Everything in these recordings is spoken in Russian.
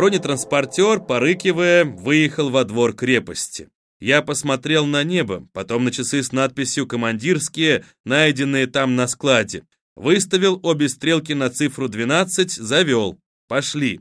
Бронетранспортер, порыкивая, выехал во двор крепости. Я посмотрел на небо, потом на часы с надписью «Командирские», найденные там на складе. Выставил обе стрелки на цифру 12, завел. Пошли.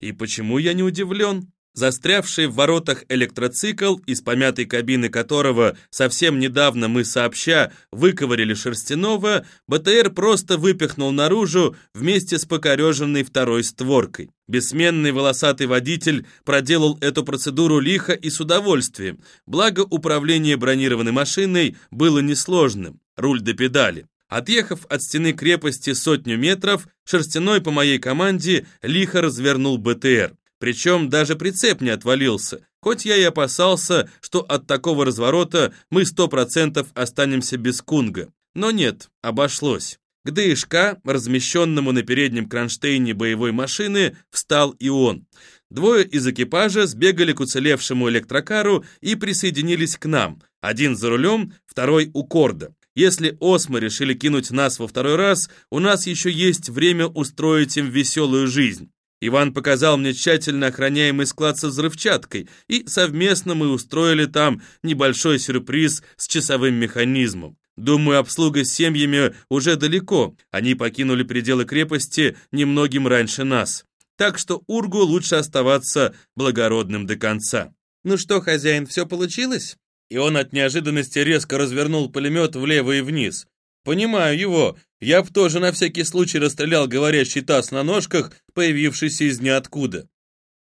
И почему я не удивлен? Застрявший в воротах электроцикл, из помятой кабины которого совсем недавно мы сообща выковырили шерстяного, БТР просто выпихнул наружу вместе с покореженной второй створкой. Бессменный волосатый водитель проделал эту процедуру лихо и с удовольствием, благо управление бронированной машиной было несложным, руль до педали. Отъехав от стены крепости сотню метров, Шерстяной по моей команде лихо развернул БТР. Причем даже прицеп не отвалился, хоть я и опасался, что от такого разворота мы сто процентов останемся без кунга. Но нет, обошлось. К ДШК, размещенному на переднем кронштейне боевой машины, встал и он. Двое из экипажа сбегали к уцелевшему электрокару и присоединились к нам. Один за рулем, второй у корда. Если осмы решили кинуть нас во второй раз, у нас еще есть время устроить им веселую жизнь. Иван показал мне тщательно охраняемый склад со взрывчаткой, и совместно мы устроили там небольшой сюрприз с часовым механизмом. Думаю, обслуга с семьями уже далеко, они покинули пределы крепости немногим раньше нас. Так что Ургу лучше оставаться благородным до конца. «Ну что, хозяин, все получилось?» И он от неожиданности резко развернул пулемет влево и вниз. «Понимаю его. Я б тоже на всякий случай расстрелял говорящий таз на ножках, появившийся из ниоткуда».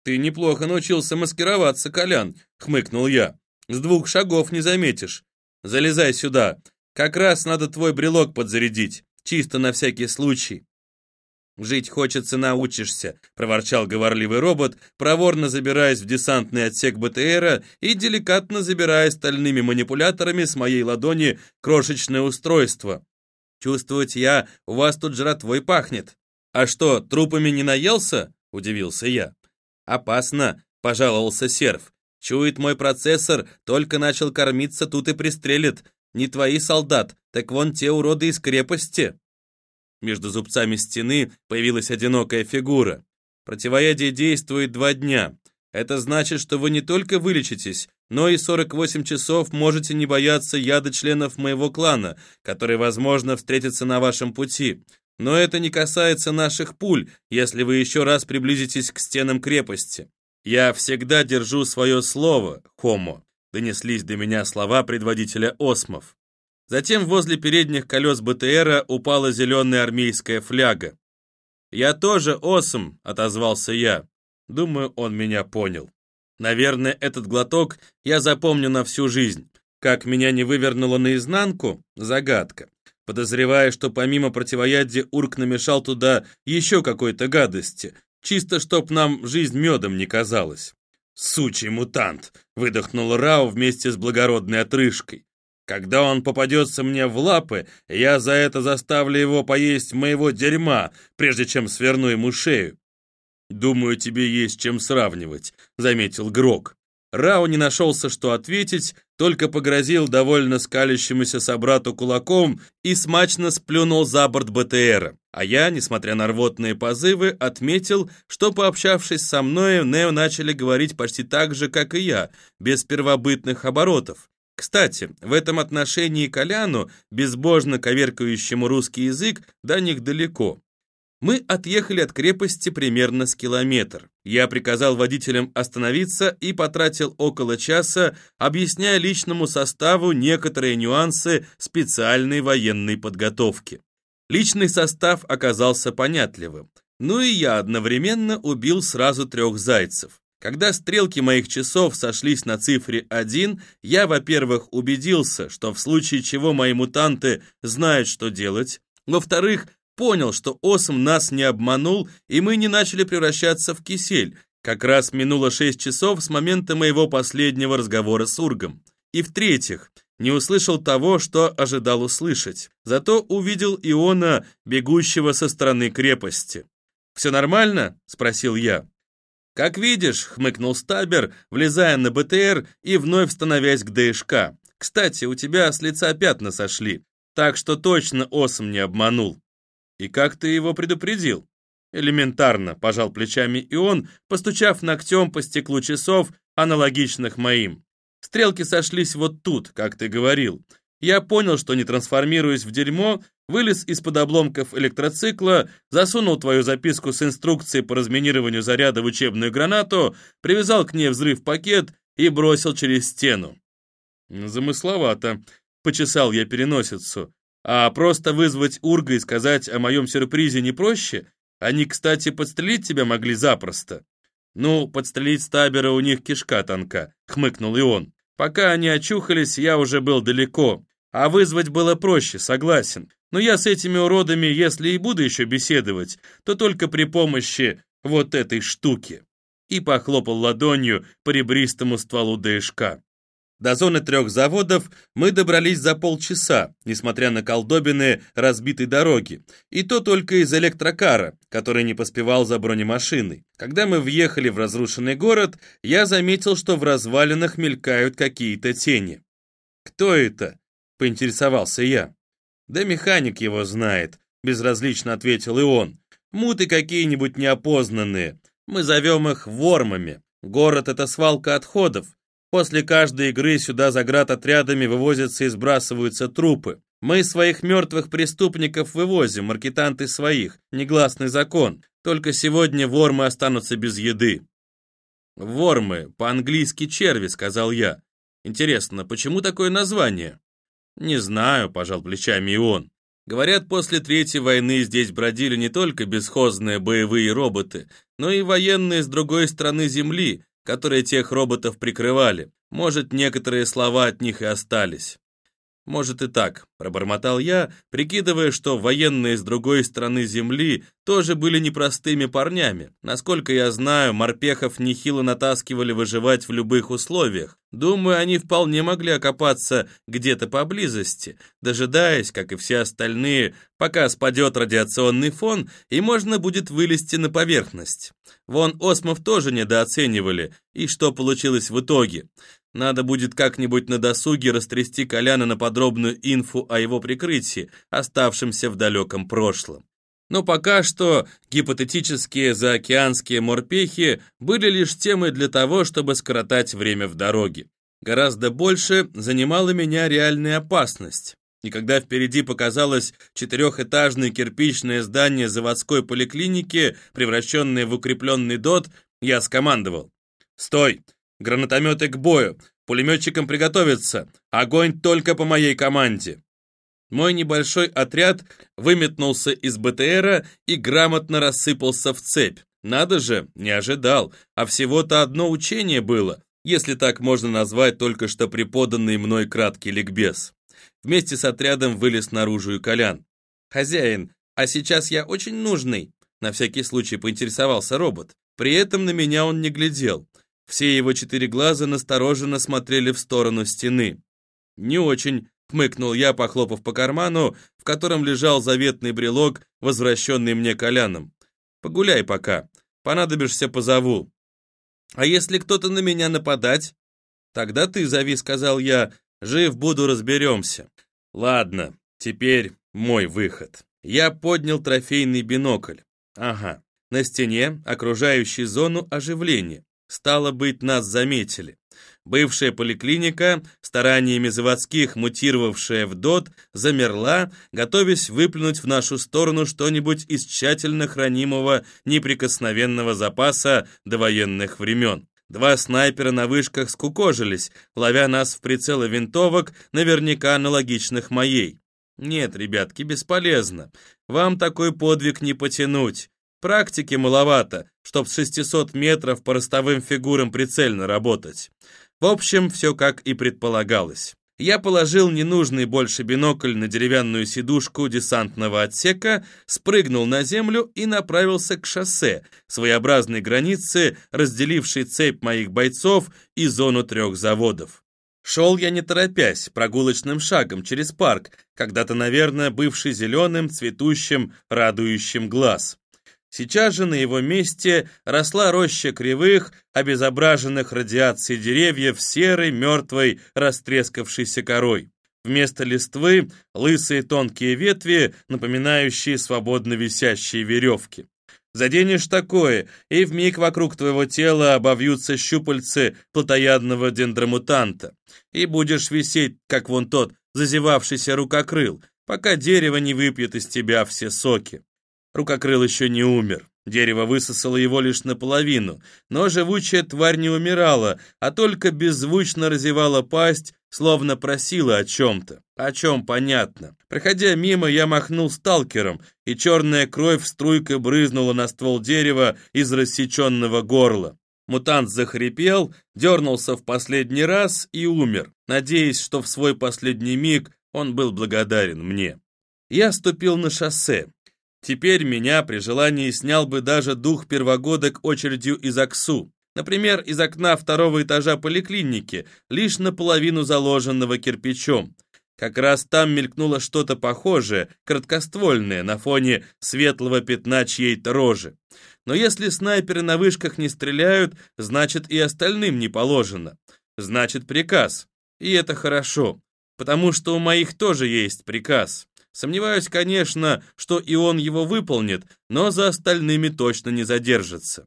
«Ты неплохо научился маскироваться, Колян», — хмыкнул я. «С двух шагов не заметишь. Залезай сюда. Как раз надо твой брелок подзарядить, чисто на всякий случай». «Жить хочется, научишься», — проворчал говорливый робот, проворно забираясь в десантный отсек БТРа и деликатно забирая стальными манипуляторами с моей ладони крошечное устройство. «Чувствовать я, у вас тут жратвой пахнет». «А что, трупами не наелся?» — удивился я. «Опасно», — пожаловался серф. «Чует мой процессор, только начал кормиться, тут и пристрелит. Не твои солдат, так вон те уроды из крепости». Между зубцами стены появилась одинокая фигура. Противоядие действует два дня. Это значит, что вы не только вылечитесь, но и 48 часов можете не бояться яда членов моего клана, которые, возможно, встретятся на вашем пути. Но это не касается наших пуль, если вы еще раз приблизитесь к стенам крепости. Я всегда держу свое слово, Хомо, донеслись до меня слова предводителя осмов. Затем возле передних колес БТРа упала зеленая армейская фляга. «Я тоже осом», — отозвался я. Думаю, он меня понял. Наверное, этот глоток я запомню на всю жизнь. Как меня не вывернуло наизнанку — загадка. Подозревая, что помимо противоядия Урк намешал туда еще какой-то гадости, чисто чтоб нам жизнь медом не казалась. «Сучий мутант!» — выдохнул Рау вместе с благородной отрыжкой. Когда он попадется мне в лапы, я за это заставлю его поесть моего дерьма, прежде чем сверну ему шею. «Думаю, тебе есть чем сравнивать», — заметил Грок. Рау не нашелся, что ответить, только погрозил довольно скалящемуся собрату кулаком и смачно сплюнул за борт БТРа. А я, несмотря на рвотные позывы, отметил, что, пообщавшись со мной, Нео начали говорить почти так же, как и я, без первобытных оборотов. Кстати, в этом отношении Коляну, безбожно коверкающему русский язык, до них далеко. Мы отъехали от крепости примерно с километр. Я приказал водителям остановиться и потратил около часа, объясняя личному составу некоторые нюансы специальной военной подготовки. Личный состав оказался понятливым. Ну и я одновременно убил сразу трех зайцев. Когда стрелки моих часов сошлись на цифре 1, я, во-первых, убедился, что в случае чего мои мутанты знают, что делать, во-вторых, понял, что Осм нас не обманул, и мы не начали превращаться в кисель. Как раз минуло 6 часов с момента моего последнего разговора с Ургом. И в-третьих, не услышал того, что ожидал услышать. Зато увидел Иона, бегущего со стороны крепости. «Все нормально?» — спросил я. «Как видишь», — хмыкнул Стабер, влезая на БТР и вновь становясь к ДШК. «Кстати, у тебя с лица пятна сошли, так что точно Осом не обманул». «И как ты его предупредил?» Элементарно, пожал плечами и он, постучав ногтем по стеклу часов, аналогичных моим. Стрелки сошлись вот тут, как ты говорил. Я понял, что не трансформируюсь в дерьмо, вылез из-под обломков электроцикла, засунул твою записку с инструкцией по разминированию заряда в учебную гранату, привязал к ней взрыв-пакет и бросил через стену. Замысловато. Почесал я переносицу. А просто вызвать Урга и сказать о моем сюрпризе не проще? Они, кстати, подстрелить тебя могли запросто. Ну, подстрелить Стабера у них кишка тонка, хмыкнул и он. Пока они очухались, я уже был далеко. А вызвать было проще, согласен. Но я с этими уродами, если и буду еще беседовать, то только при помощи вот этой штуки. И похлопал ладонью по ребристому стволу ДШК. До зоны трех заводов мы добрались за полчаса, несмотря на колдобины разбитой дороги, и то только из электрокара, который не поспевал за бронемашиной. Когда мы въехали в разрушенный город, я заметил, что в развалинах мелькают какие-то тени. «Кто это?» — поинтересовался я. «Да механик его знает», — безразлично ответил и он. «Муты какие-нибудь неопознанные. Мы зовем их вормами. Город — это свалка отходов, После каждой игры сюда заградотрядами вывозятся и сбрасываются трупы. Мы своих мертвых преступников вывозим, маркетанты своих. Негласный закон. Только сегодня вормы останутся без еды. Вормы, по-английски черви, сказал я. Интересно, почему такое название? Не знаю, пожал плечами и он. Говорят, после Третьей войны здесь бродили не только бесхозные боевые роботы, но и военные с другой стороны Земли, которые тех роботов прикрывали. Может, некоторые слова от них и остались. Может и так, пробормотал я, прикидывая, что военные с другой стороны земли тоже были непростыми парнями. Насколько я знаю, морпехов нехило натаскивали выживать в любых условиях. Думаю, они вполне могли окопаться где-то поблизости, дожидаясь, как и все остальные, пока спадет радиационный фон и можно будет вылезти на поверхность. Вон осмов тоже недооценивали, и что получилось в итоге? Надо будет как-нибудь на досуге растрясти Коляна на подробную инфу о его прикрытии, оставшемся в далеком прошлом. Но пока что гипотетические заокеанские морпехи были лишь темой для того, чтобы скоротать время в дороге. Гораздо больше занимала меня реальная опасность. И когда впереди показалось четырехэтажное кирпичное здание заводской поликлиники, превращенное в укрепленный дот, я скомандовал. «Стой! Гранатометы к бою! Пулеметчикам приготовиться! Огонь только по моей команде!» Мой небольшой отряд выметнулся из БТРа и грамотно рассыпался в цепь. Надо же, не ожидал, а всего-то одно учение было, если так можно назвать только что преподанный мной краткий ликбез. Вместе с отрядом вылез наружу и Колян. «Хозяин, а сейчас я очень нужный», на всякий случай поинтересовался робот. При этом на меня он не глядел. Все его четыре глаза настороженно смотрели в сторону стены. «Не очень», — хмыкнул я, похлопав по карману, в котором лежал заветный брелок, возвращенный мне Коляном. «Погуляй пока. Понадобишься, позову». «А если кто-то на меня нападать?» «Тогда ты зови», — сказал я. «Жив буду, разберемся». «Ладно, теперь мой выход». Я поднял трофейный бинокль. Ага, на стене окружающей зону оживления. Стало быть, нас заметили. Бывшая поликлиника, стараниями заводских, мутировавшая в ДОТ, замерла, готовясь выплюнуть в нашу сторону что-нибудь из тщательно хранимого неприкосновенного запаса до военных времен. Два снайпера на вышках скукожились, ловя нас в прицелы винтовок, наверняка аналогичных моей. Нет, ребятки, бесполезно. Вам такой подвиг не потянуть. Практики маловато, чтоб с 600 метров по ростовым фигурам прицельно работать. В общем, все как и предполагалось. Я положил ненужный больше бинокль на деревянную сидушку десантного отсека, спрыгнул на землю и направился к шоссе, своеобразной границе, разделившей цепь моих бойцов и зону трех заводов. Шел я не торопясь, прогулочным шагом через парк, когда-то, наверное, бывший зеленым, цветущим, радующим глаз. Сейчас же на его месте росла роща кривых, обезображенных радиацией деревьев серой, мертвой, растрескавшейся корой. Вместо листвы лысые тонкие ветви, напоминающие свободно висящие веревки. Заденешь такое, и вмиг вокруг твоего тела обовьются щупальцы плотоядного дендромутанта, и будешь висеть, как вон тот зазевавшийся рукокрыл, пока дерево не выпьет из тебя все соки. Рукокрыл еще не умер. Дерево высосало его лишь наполовину, но живучая тварь не умирала, а только беззвучно разевала пасть, словно просила о чем-то. О чем понятно. Проходя мимо, я махнул сталкером, и черная кровь струйкой брызнула на ствол дерева из рассеченного горла. Мутант захрипел, дернулся в последний раз и умер, надеясь, что в свой последний миг он был благодарен мне. Я ступил на шоссе. Теперь меня при желании снял бы даже дух первогодок очередью из Аксу. Например, из окна второго этажа поликлиники, лишь наполовину заложенного кирпичом. Как раз там мелькнуло что-то похожее, краткоствольное, на фоне светлого пятна чьей-то рожи. Но если снайперы на вышках не стреляют, значит и остальным не положено. Значит приказ. И это хорошо, потому что у моих тоже есть приказ. Сомневаюсь, конечно, что и он его выполнит, но за остальными точно не задержится.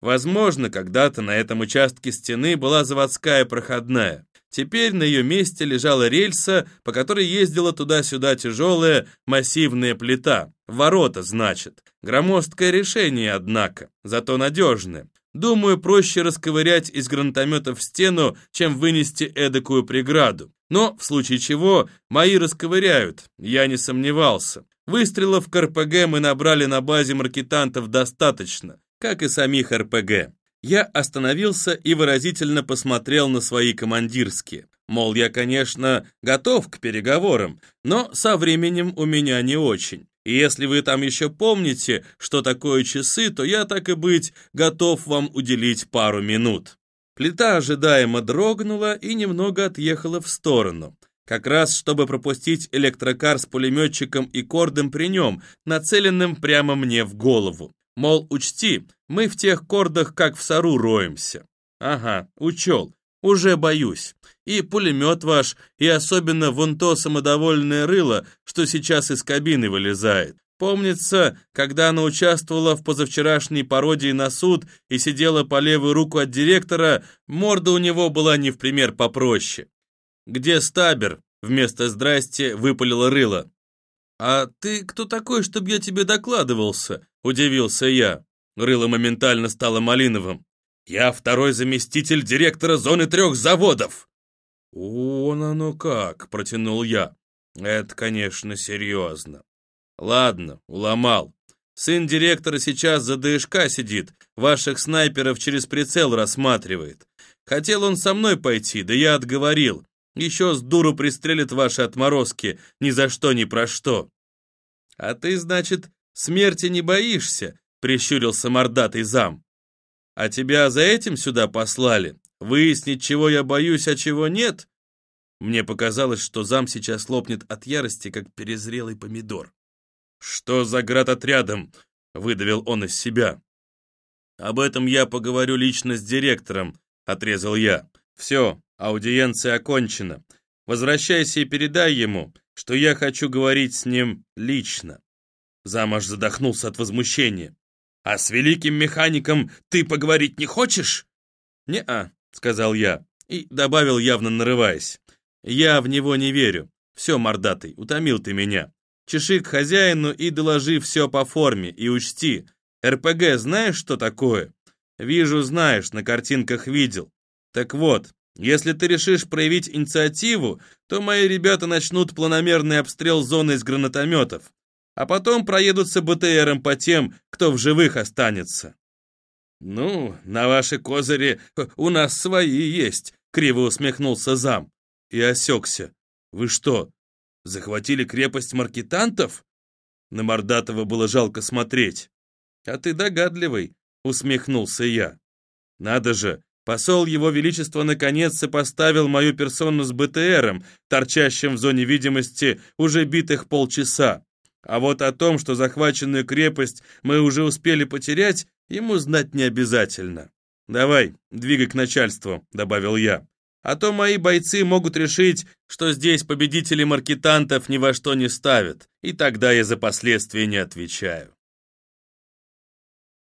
Возможно, когда-то на этом участке стены была заводская проходная. Теперь на ее месте лежала рельса, по которой ездила туда-сюда тяжелая массивная плита. Ворота, значит. Громоздкое решение, однако, зато надежное. Думаю, проще расковырять из гранатометов стену, чем вынести эдакую преграду. Но, в случае чего, мои расковыряют, я не сомневался. Выстрелов к РПГ мы набрали на базе маркетантов достаточно, как и самих РПГ. Я остановился и выразительно посмотрел на свои командирские. Мол, я, конечно, готов к переговорам, но со временем у меня не очень. И если вы там еще помните, что такое часы, то я, так и быть, готов вам уделить пару минут. Плита ожидаемо дрогнула и немного отъехала в сторону. Как раз, чтобы пропустить электрокар с пулеметчиком и кордом при нем, нацеленным прямо мне в голову. Мол, учти, мы в тех кордах как в сору роемся. Ага, учел, уже боюсь. И пулемет ваш, и особенно вон то самодовольное рыло, что сейчас из кабины вылезает. Помнится, когда она участвовала в позавчерашней пародии на суд и сидела по левую руку от директора, морда у него была не в пример попроще. «Где Стабер?» — вместо «здрасте» выпалило рыло. «А ты кто такой, чтобы я тебе докладывался?» — удивился я. Рыло моментально стало малиновым. «Я второй заместитель директора зоны трех заводов!» «Он оно как!» — протянул я. «Это, конечно, серьезно. Ладно, уломал. Сын директора сейчас за ДШК сидит, ваших снайперов через прицел рассматривает. Хотел он со мной пойти, да я отговорил. Еще с дуру пристрелит ваши отморозки, ни за что, ни про что. А ты, значит, смерти не боишься? Прищурился мордатый зам. А тебя за этим сюда послали? Выяснить, чего я боюсь, а чего нет? Мне показалось, что зам сейчас лопнет от ярости, как перезрелый помидор. «Что за град отрядом?» — выдавил он из себя. «Об этом я поговорю лично с директором», — отрезал я. «Все, аудиенция окончена. Возвращайся и передай ему, что я хочу говорить с ним лично». Замаш задохнулся от возмущения. «А с великим механиком ты поговорить не хочешь?» «Не-а», — сказал я, и добавил, явно нарываясь. «Я в него не верю. Все, мордатый, утомил ты меня. Чеши к хозяину и доложи все по форме, и учти, РПГ знаешь, что такое? Вижу, знаешь, на картинках видел. Так вот, если ты решишь проявить инициативу, то мои ребята начнут планомерный обстрел зоны из гранатометов, а потом проедутся БТРом по тем, кто в живых останется. «Ну, на ваши козыри у нас свои есть», — криво усмехнулся зам. И осекся. «Вы что, Захватили крепость маркетантов? На Мордатова было жалко смотреть. А ты догадливый, усмехнулся я. Надо же, посол его величества наконец сопоставил мою персону с БТРом, торчащим в зоне видимости уже битых полчаса. А вот о том, что захваченную крепость мы уже успели потерять, ему знать не обязательно. «Давай, двигай к начальству», — добавил я. А то мои бойцы могут решить, что здесь победители маркетантов ни во что не ставят, и тогда я за последствия не отвечаю.